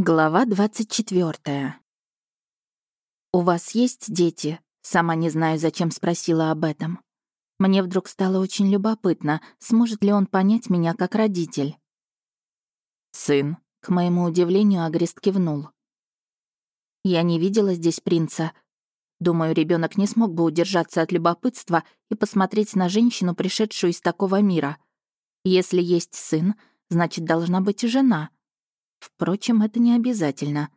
Глава 24. «У вас есть дети?» Сама не знаю, зачем спросила об этом. Мне вдруг стало очень любопытно, сможет ли он понять меня как родитель. «Сын», — к моему удивлению, Агрест кивнул. «Я не видела здесь принца. Думаю, ребенок не смог бы удержаться от любопытства и посмотреть на женщину, пришедшую из такого мира. Если есть сын, значит, должна быть и жена». Впрочем, это не обязательно.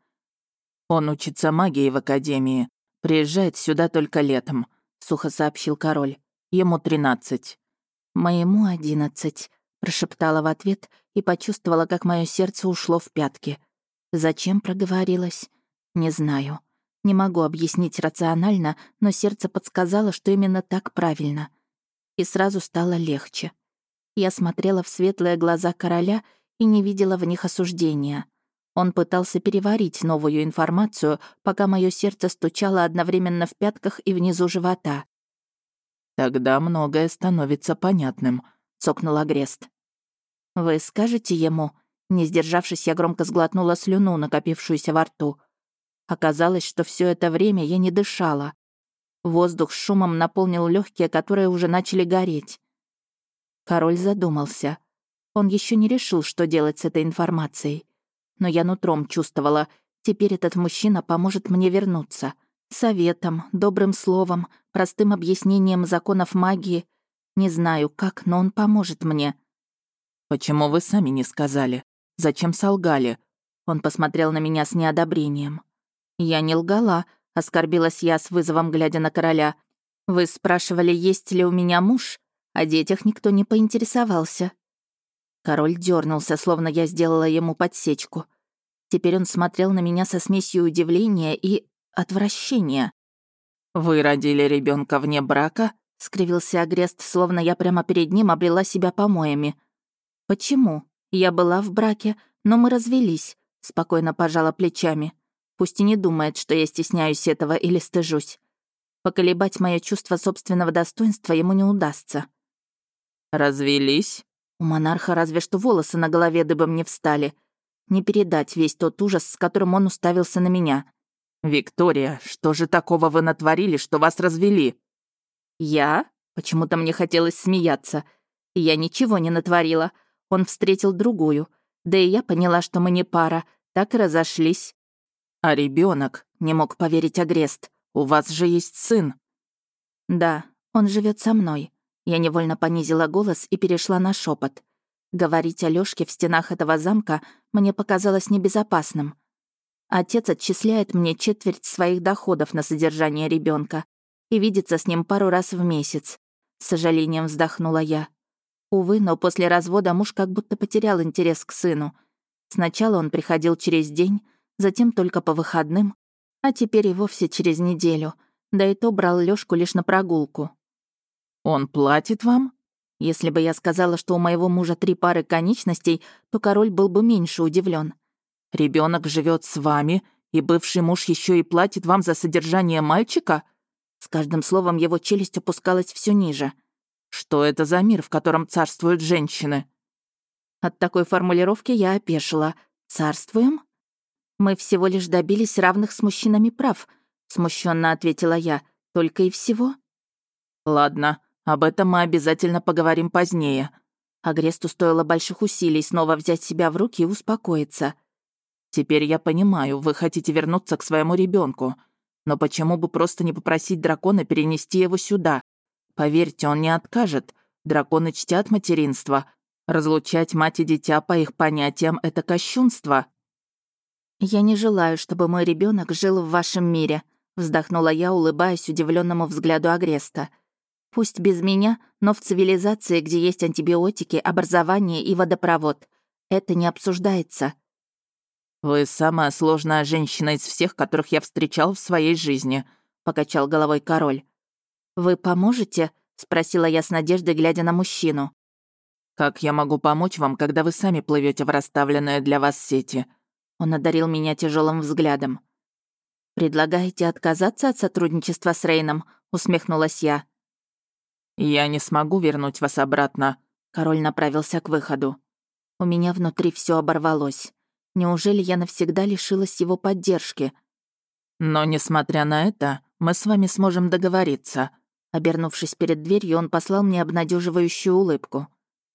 «Он учится магии в академии. Приезжает сюда только летом», — сухо сообщил король. «Ему тринадцать». «Моему одиннадцать», — прошептала в ответ и почувствовала, как мое сердце ушло в пятки. Зачем проговорилась? Не знаю. Не могу объяснить рационально, но сердце подсказало, что именно так правильно. И сразу стало легче. Я смотрела в светлые глаза короля — и не видела в них осуждения. Он пытался переварить новую информацию, пока мое сердце стучало одновременно в пятках и внизу живота. «Тогда многое становится понятным», — цокнул Агрест. «Вы скажете ему?» Не сдержавшись, я громко сглотнула слюну, накопившуюся во рту. Оказалось, что все это время я не дышала. Воздух с шумом наполнил легкие, которые уже начали гореть. Король задумался. Он еще не решил, что делать с этой информацией. Но я нутром чувствовала, теперь этот мужчина поможет мне вернуться. Советом, добрым словом, простым объяснением законов магии. Не знаю как, но он поможет мне. «Почему вы сами не сказали? Зачем солгали?» Он посмотрел на меня с неодобрением. «Я не лгала», — оскорбилась я с вызовом, глядя на короля. «Вы спрашивали, есть ли у меня муж? О детях никто не поинтересовался. Король дернулся, словно я сделала ему подсечку. Теперь он смотрел на меня со смесью удивления и отвращения. «Вы родили ребенка вне брака?» — скривился Агрест, словно я прямо перед ним обрела себя помоями. «Почему? Я была в браке, но мы развелись», — спокойно пожала плечами. Пусть и не думает, что я стесняюсь этого или стыжусь. Поколебать мое чувство собственного достоинства ему не удастся. «Развелись?» У монарха разве что волосы на голове дыбом не встали. Не передать весь тот ужас, с которым он уставился на меня. «Виктория, что же такого вы натворили, что вас развели?» «Я?» Почему-то мне хотелось смеяться. Я ничего не натворила. Он встретил другую. Да и я поняла, что мы не пара. Так и разошлись. «А ребенок? не мог поверить Агрест. «У вас же есть сын». «Да, он живет со мной. Я невольно понизила голос и перешла на шепот. Говорить о Лёшке в стенах этого замка мне показалось небезопасным. Отец отчисляет мне четверть своих доходов на содержание ребенка и видится с ним пару раз в месяц. С сожалением вздохнула я. Увы, но после развода муж как будто потерял интерес к сыну. Сначала он приходил через день, затем только по выходным, а теперь и вовсе через неделю, да и то брал Лёшку лишь на прогулку. «Он платит вам?» Если бы я сказала, что у моего мужа три пары конечностей, то король был бы меньше удивлен. Ребенок живет с вами, и бывший муж еще и платит вам за содержание мальчика?» С каждым словом его челюсть опускалась все ниже. «Что это за мир, в котором царствуют женщины?» От такой формулировки я опешила. «Царствуем?» «Мы всего лишь добились равных с мужчинами прав», — смущенно ответила я. «Только и всего?» «Ладно, об этом мы обязательно поговорим позднее». Агресту стоило больших усилий снова взять себя в руки и успокоиться. «Теперь я понимаю, вы хотите вернуться к своему ребенку, Но почему бы просто не попросить дракона перенести его сюда? Поверьте, он не откажет. Драконы чтят материнство. Разлучать мать и дитя по их понятиям — это кощунство». «Я не желаю, чтобы мой ребенок жил в вашем мире», — вздохнула я, улыбаясь удивленному взгляду Агреста. Пусть без меня, но в цивилизации, где есть антибиотики, образование и водопровод. Это не обсуждается. «Вы самая сложная женщина из всех, которых я встречал в своей жизни», — покачал головой король. «Вы поможете?» — спросила я с надеждой, глядя на мужчину. «Как я могу помочь вам, когда вы сами плывете в расставленные для вас сети?» Он одарил меня тяжелым взглядом. «Предлагаете отказаться от сотрудничества с Рейном?» — усмехнулась я. «Я не смогу вернуть вас обратно», — король направился к выходу. У меня внутри все оборвалось. Неужели я навсегда лишилась его поддержки? Но, несмотря на это, мы с вами сможем договориться. Обернувшись перед дверью, он послал мне обнадеживающую улыбку.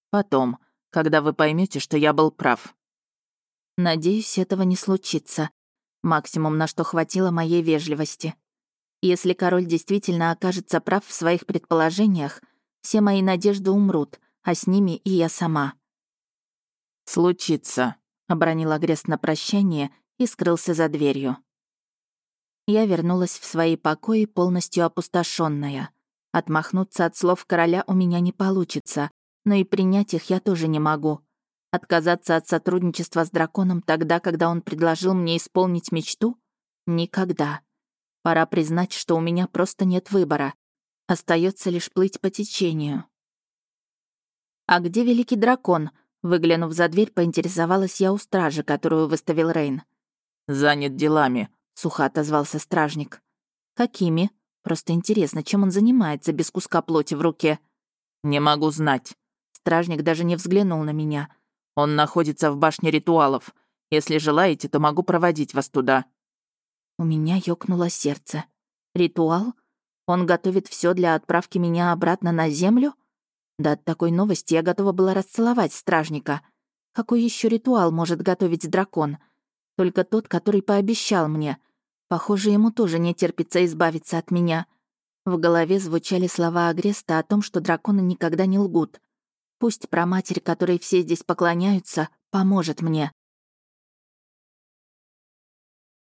Потом, когда вы поймете, что я был прав. Надеюсь, этого не случится. Максимум, на что хватило моей вежливости. Если король действительно окажется прав в своих предположениях, все мои надежды умрут, а с ними и я сама. «Случится», — обронил Агрест на прощание и скрылся за дверью. Я вернулась в свои покои, полностью опустошенная. Отмахнуться от слов короля у меня не получится, но и принять их я тоже не могу. Отказаться от сотрудничества с драконом тогда, когда он предложил мне исполнить мечту? Никогда. Пора признать, что у меня просто нет выбора. Остается лишь плыть по течению. «А где великий дракон?» Выглянув за дверь, поинтересовалась я у стражи, которую выставил Рейн. «Занят делами», — сухо отозвался стражник. «Какими? Просто интересно, чем он занимается без куска плоти в руке?» «Не могу знать». Стражник даже не взглянул на меня. «Он находится в башне ритуалов. Если желаете, то могу проводить вас туда». У меня ёкнуло сердце. «Ритуал? Он готовит все для отправки меня обратно на землю?» Да от такой новости я готова была расцеловать стражника. Какой еще ритуал может готовить дракон? Только тот, который пообещал мне. Похоже, ему тоже не терпится избавиться от меня. В голове звучали слова Агреста о том, что драконы никогда не лгут. Пусть про матерь, которой все здесь поклоняются, поможет мне.